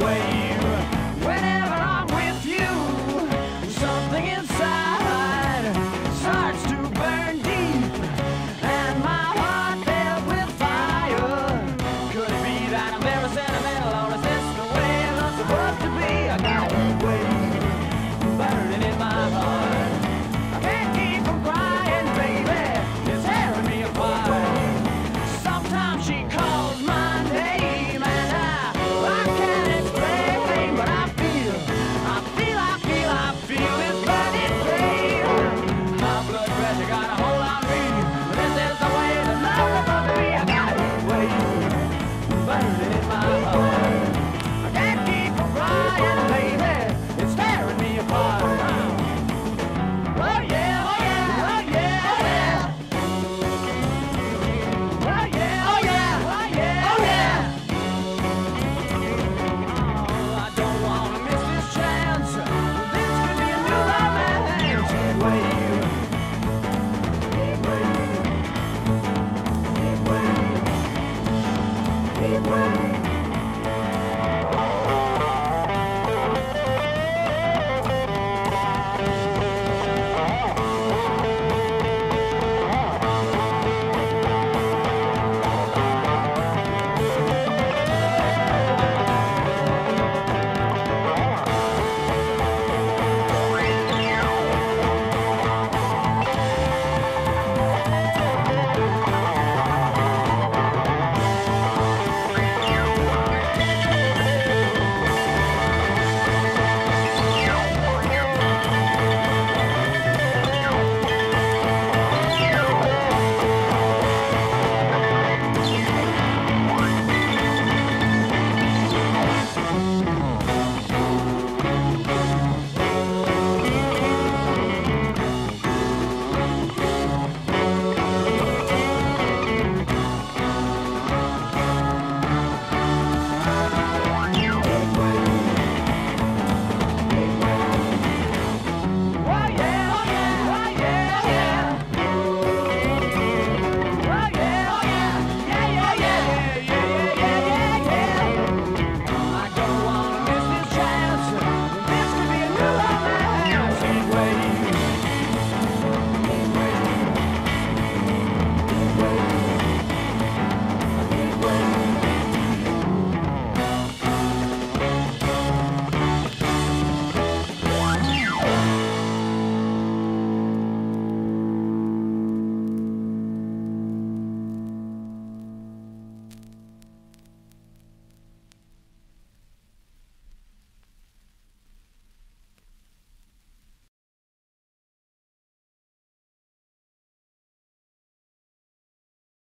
way. away.